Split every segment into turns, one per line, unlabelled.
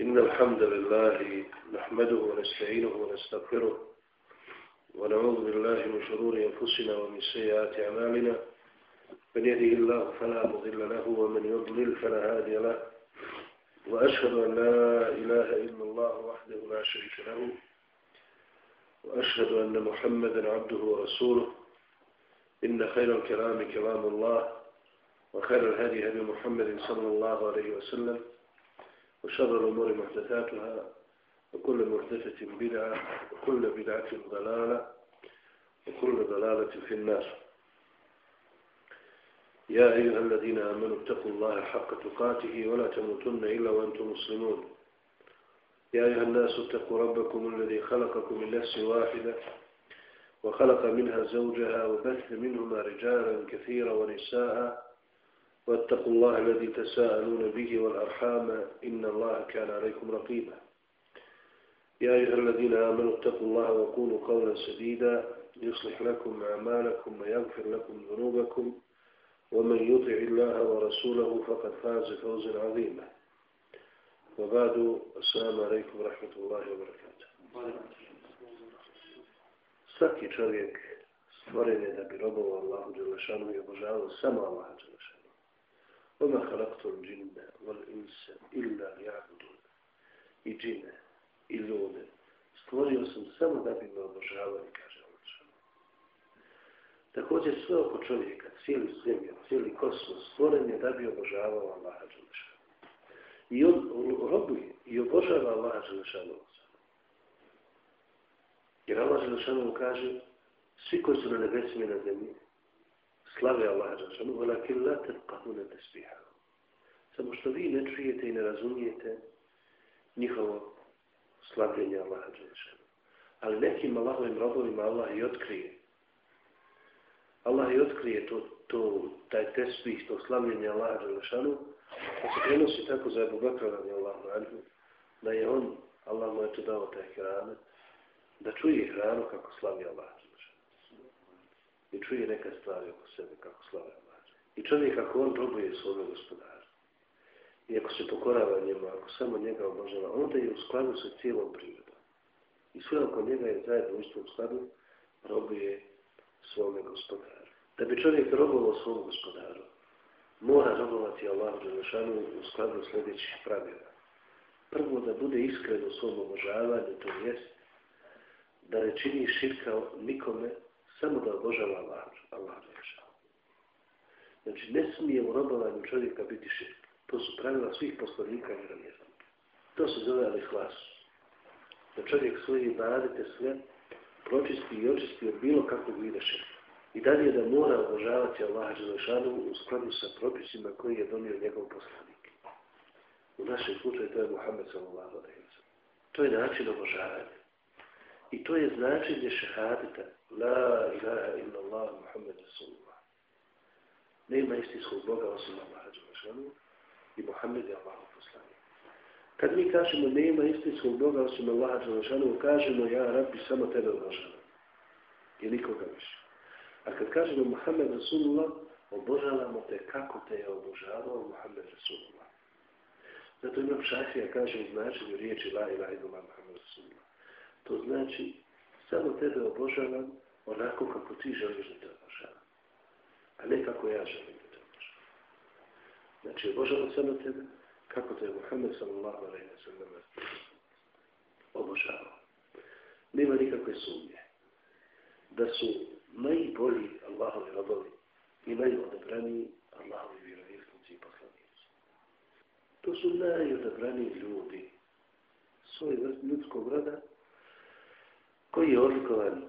إن الحمد لله نحمده ونستعينه ونستغفره ونعوذ بالله من شرور أنفسنا ومن سيئات أعمالنا. من يهده الله فلا مضل له ومن يضلل فلا هادي له. وأشهد أن لا إله إلا الله وحده لا شريك له. وأشهد أن محمدا عبده ورسوله. إن خير الكلام كلام الله وخير الهدي هدي محمد صلى الله عليه وسلم. وشر الأمور محدثاتها وكل محدثة بدعة وكل بدعة ضلالة وكل ضلالة في النار. يا أيها الذين آمنوا اتقوا الله حق تقاته ولا تموتن إلا وأنتم مسلمون. يا أيها الناس اتقوا ربكم الذي خلقكم من نفس واحدة وخلق منها زوجها وبث منهما رجالا كثيرا ونساء واتقوا الله الذي تساءلون به والأرحام إن الله كان عليكم رقيبا يا أيها الذين آمنوا اتقوا الله وقولوا قولا سديدا يصلح لكم أعمالكم ويغفر لكم ذنوبكم ومن يطع الله ورسوله فقد فاز فوزا عظيما وبعد السلام عليكم ورحمة الله وبركاته Svaki čovjek stvoren je da bi robovao Allahu Đelešanu i obožavao samo Allaha Đelešanu. وما خلقت الجن والإنس إلا ليعبدون i džine, i ljude. Stvorio sam samo da bi me obožavali, kaže Allah. Također sve oko čovjeka, cijeli zemlja, cijeli kosmos, stvoren je da bi obožavao Allaha Đelešanu. I on robuje i obožava Allaha Đelešanu. Jer Allah Đelešanu kaže, svi koji su na nebesima na zemlji, slave Allaha Đelešanu, velakin la tebqahu tesbiha. Samo što vi ne čujete i ne razumijete njihovo slavljenje Allaha Đelešanu. Ali nekim Allahovim robovima Allah i otkrije. Allah i otkrije to, to, taj tesbih, to slavljenje Allaha Đelešanu, pa se prenosi tako za Ebu Bakra radi Allahu Anhu, da je on, Allah mu je to dao taj hrane, da čuje hranu kako slavi Allah i čuje neke stvari oko sebe kako slave Allah. I čovjek ako on robuje svome gospodara, i ako se pokorava njemu, ako samo njega obožava, onda je u skladu sa cijelom prirodom. I sve oko njega je zajedno u istom skladu, robuje svome gospodaru. Da bi čovjek robovao svom gospodaru, mora robovati Allah Đelešanu u skladu sljedećih pravila. Prvo da bude iskren u svom obožavanju, to jest da ne čini širka nikome samo da obožava Allah, Allah Znači, ne smije u robovanju čovjeka biti širk. To su pravila svih poslanika i vjerovjesnika. To se zove ali hlas. Da čovjek svoje ibadete sve pročisti i očisti od bilo kakvog vida širka. I dalje da mora obožavati Allah Đelešanu u skladu sa propisima koji je donio njegov poslanik. U našem slučaju to je Muhammed sallallahu alaihi wa To je način obožavanja. I to je značenje šehadita. La ilaha illa Allah Muhammed Rasulullah. Nema istinskog Boga osim Allaha Đelešanu i Muhammed je Allah poslani. Kad mi kažemo nema istinskog Boga osim Allaha Đelešanu, kažemo ja rabbi samo tebe obožavam. I nikoga više. A kad kažemo Muhammed Rasulullah, obožavamo te kako te je obožavao Muhammed Rasulullah. Zato imam šafija kaže u značenju riječi la ilaha illa Allah Muhammed Rasulullah. To znači, samo tebe obožavam onako kako ti želiš da te obožavam. A ne kako ja želim da te obožavam. Znači, obožavam samo tebe kako te je Muhammed sallallahu alaihi wa sallam obožavao. Nema nikakve sumnje da su najbolji Allahovi robovi i najodabraniji Allahovi vjerovjesnici i poslanici. To su najodabraniji ljudi svoj ljudskog roda koji je odlikovan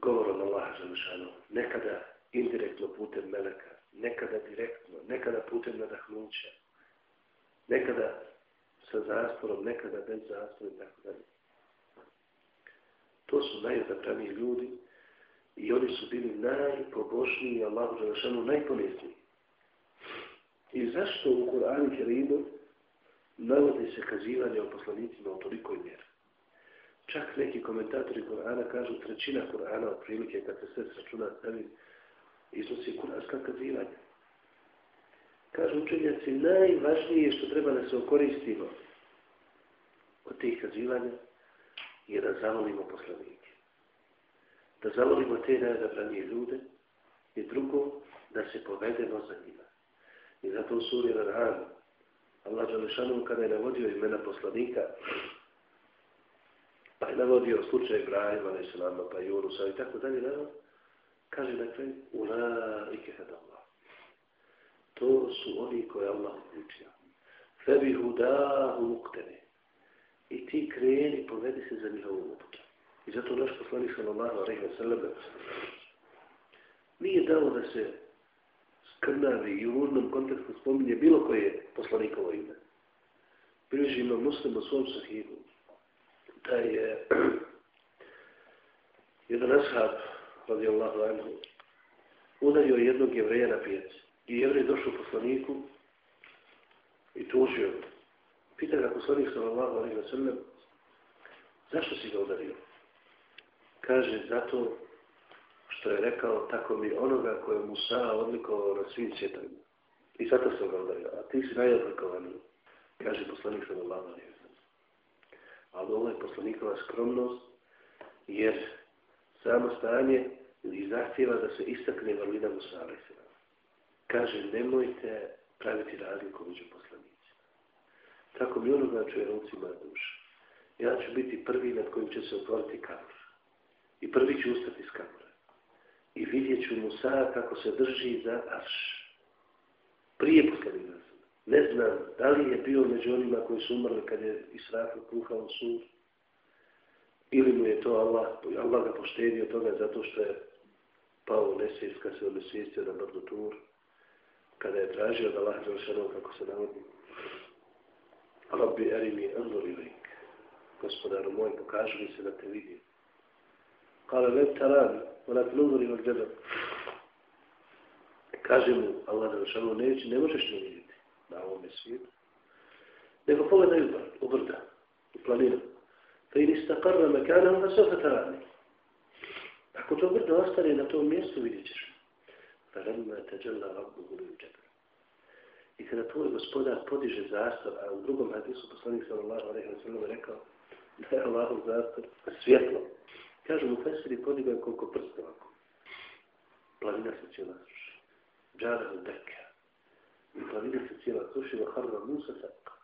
govorom Allaha Želešanu, nekada indirektno putem meleka, nekada direktno, nekada putem nadahnuća, nekada sa zasporom, nekada bez zaspora i tako dalje. To su najodabraniji ljudi i oni su bili najpobožniji Allahu Želešanu, najponesniji. I zašto u Kur'anu Kerimu navodi se kazivanje o poslanicima u tolikoj? Čak neki komentatori Kur'ana kažu trećina Kur'ana otprilike kad se sve sračuna stavi iznosi kur'anska kazivanja. Kažu učenjaci najvažnije što treba da se okoristimo od tih kazivanja je da zavolimo poslanike. Da zavolimo te najodabranije ljude i drugo, da se povedemo za njima. I zato u suri Radhan, Allah Đalešanu kada je navodio imena poslanika, pa je navodio slučaj Ibrahima, pa Junusa i tako dalje, naravno, kaže dakle, na kraju, ula hada Allah. To su oni koje Allah uključio. Febi hudahu muktene. I ti kreni, povedi se za njihovu uputu. I zato naš poslanik sallallahu alaihi wa sallam nije dao da se skrnavi i u urnom kontekstu spominje bilo koje poslanikovo ime. Priveži imam muslim u svom sahihu da je jedan ashab radijallahu anhu udario jednog jevreja na pijaci. I jevrej došao poslaniku i tužio. Pita ga poslanik sallallahu alaihi wa sallam zašto si ga udario? Kaže zato što je rekao tako mi onoga koje Musa odlikovao na svim svjetovima. I zato sam ga udario. A ti si najodlikovaniji. Kaže poslanik sallallahu alaihi wa sallam. Ali ovo je poslanikova skromnost jer samo stanje i zahtjeva da se istakne valina Musa alaihi. Kaže nemojte praviti razliku među poslanicima. Tako mi ono znači čuje rucima moja duša. Ja ću biti prvi nad kojim će se otvoriti kamor. I prvi ću ustati iz kamora. I vidjet ću Musa kako se drži za arš. Prije. Ne znam da li je bio među onima koji su umrli kad je Israfil kuhao sur, Ili mu je to Allah, Allah ga poštedio toga zato što je pao nesvijest kad se on nesvijestio na brdu tur. Kada je tražio da Allah završeno kako se navodi. Rabbi erimi anzuri lik. Gospodaru moj, pokaži mi se da te vidim. Kale, lep tarani, onak te nuzori od džeba. Kaže mu, Allah završeno, neće, ne možeš ne vidjeti na ovome svijetu. Nego pogledaju u brda, u planinu. Fa in istaqarra makanan fa sawfa tarani. Ako to brdo ostane na tom mjestu, vidjet ćeš. Fa lamma tajalla rabbuhu lil jabal. I kada tvoj gospodar podiže zastav, a u drugom hadisu poslanik sallallahu alaihi wa sallam rekao da je Allahov zastav svjetlo. Kažu mu Fesiri podigao koliko prstova. Planina se cijela sruši. Džara u deka. I planina se cijela sruši, va harva Musa tako.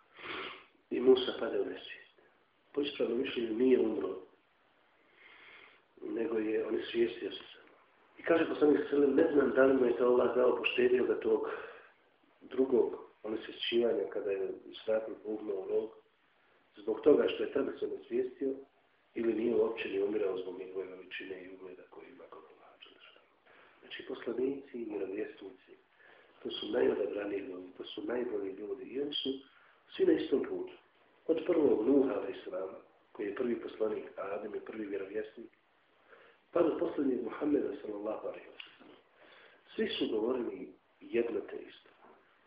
I Musa pade u nesvijest. Po ispravnom mišljenju nije umro, nego je, on je svijestio se sam. I kaže poslanik sallam, ne znam da li mu je to Allah dao poštedio ga tog drugog onesvješćivanja kada je sratno pugnuo u rog, zbog toga što je tada se nesvijestio, ili nije uopće ni umirao zbog njegove veličine i ugleda koji ima kod Znači, poslanici i mirovjesnici, to su najodabraniji ljudi, to su najbolji ljudi i oni su svi na istom putu. Od prvog Nuha, Islama, koji je prvi poslanik, a Adem je prvi vjerovjesnik, pa do posljednjeg Muhammeda, sallallahu alaihi wa sallam. Svi su govorili jedno te isto.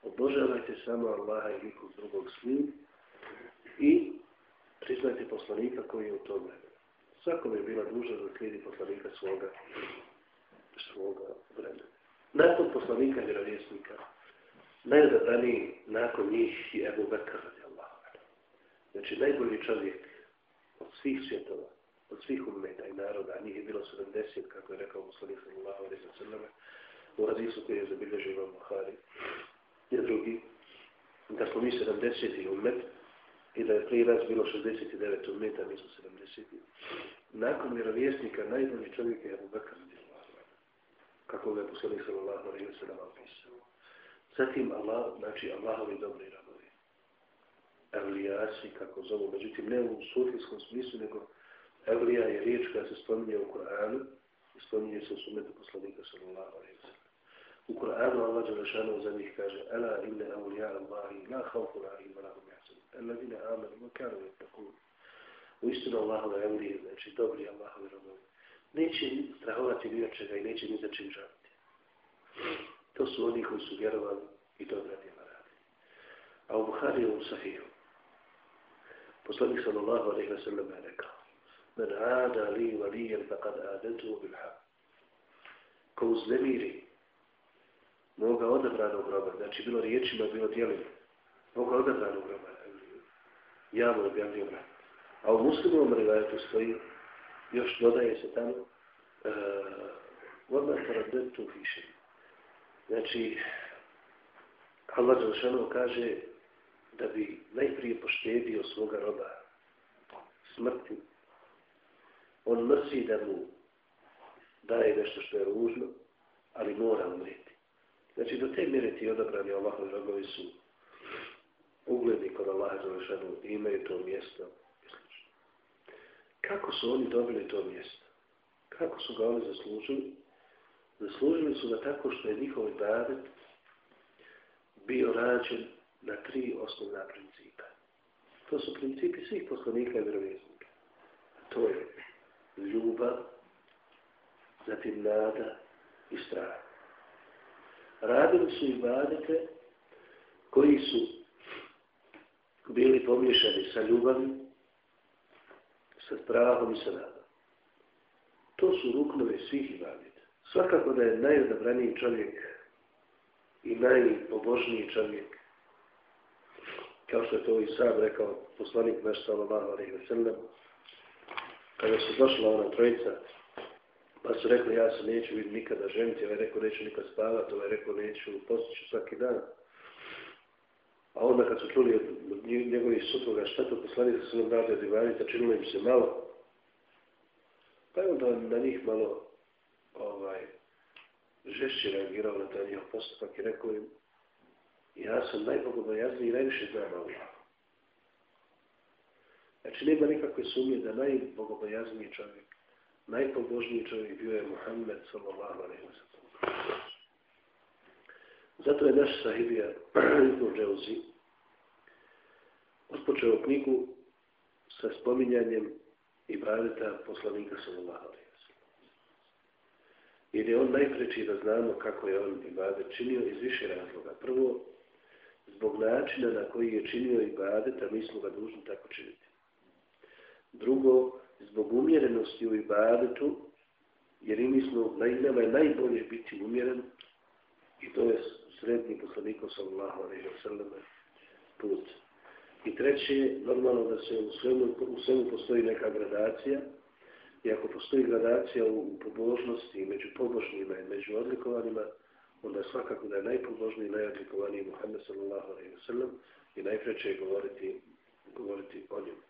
Obožavajte samo Allaha i nikog drugog slim i priznajte poslanika koji je u tom vremenu. Svako je bila duža da slijedi poslanika svoga, svoga vremena. Nakon poslanika vjerovjesnika, najodabraniji nakon njih je Ebu Bekr radi Allah. Znači najbolji čovjek od svih svjetova, od svih umeta i naroda, a njih je bilo 70, kako je rekao poslanik sallallahu alaihi wa sallam, u hadisu koji je zabilježio Imam Buhari, je drugi, da smo mi 70. umet, i da je prije nas bilo 69 umeta, mi smo 70. Nakon vjerovjesnika, najbolji čovjek je Abu Bakr, kako ga je poslanik sallallahu alejhi ve sellem opisao. Zatim Allah, znači Allahovi dobri rabovi. Evlijaši, kako zovu, međutim ne u sufijskom smislu, nego Evlija je riječ koja se spominje u Koranu i spominje se u sumetu poslanika sallallahu alejhi ve sellem. U Koranu Allah Đelešanu za njih kaže Ela inne evlija Allahi la haufu la hum lahum jasim. Eladine amanu ma kanu je tako. U istinu Allahove evlije, znači dobri Allahovi rabovi. Neće strahovati ni čega i neće ni za čim žaliti. To su oni koji su vjerovali i dobra djela radi. A u Buhari u Sahihu poslanik sallallahu alaihi wa sallam je rekao Men ada li valijem faqad adentu bil haq. Ko uznemiri moga odabranog groba, znači bilo riječima, bilo djelima, moga odabranog groba, ja mu objavio vrat. A u muslimovom rivajetu stoji, još dodaje se tamo, E, uh, odmah paradetu piše. Znači, Allah Zalšanov kaže da bi najprije poštedio svoga roba smrti. On mrsi da mu daje nešto što je ružno, ali mora umreti. Znači, do te mire ti odabrani Allahovi robovi su ugledni kod Allaha Zalšanov i imaju to mjesto. Kako su oni dobili to mjesto? Kako su ga oni zaslužili? Zaslužili su ga tako što je njihov ibadet bio rađen na tri osnovna principa. To su principi svih poslanika i vjerovjesnika. To je ljubav, zatim nada i strah. Radili su ibadete koji su bili pomiješani sa ljubavim, sa strahom i sa nadom. To su ruknove svih ibadeta. Svakako da je najodabraniji čovjek i najpobožniji čovjek, kao što je to i sam rekao poslanik naš sallallahu alaihi wa sallam, kada su došla ona trojica, pa su rekli ja se neću vidjeti nikada ženiti, ovaj rekao neću nikad spavati, ovaj rekao neću postići svaki dan. A onda kad su čuli od njegovih supruga šta to poslanik sa sallam radi od činilo im se malo, pa je onda na njih malo ovaj, žešće reagirao na taj njihov postupak i rekao im ja sam najbogobojazniji i najviše znam Allah. Znači, nema nikakve sumnje da najbogobojazniji čovjek, najpobožniji čovjek bio je Muhammed sallallahu alaihi wa sallam. Zato je naš sahibija Ibn Dželzi odpočeo knjigu sa spominjanjem ibadeta poslanika sallallahu alaihi Jer je on najpreći da znamo kako je on ibadet činio iz više razloga. Prvo, zbog načina na koji je činio ibadeta, mi smo ga dužni tako činiti. Drugo, zbog umjerenosti u ibadetu, jer i mi smo, na nama je najbolje biti umjeren, i to je srednji poslanikom sallallahu alaihi wa sallam put. I treće, normalno da se u svemu, u svemu postoji neka gradacija, I ako postoji gradacija u pobožnosti među pobožnjima i među odlikovanima, onda svakako da je najpobožniji i najodlikovaniji Muhammed sallallahu alaihi wa sallam i najpreće je govoriti, govoriti o njemu.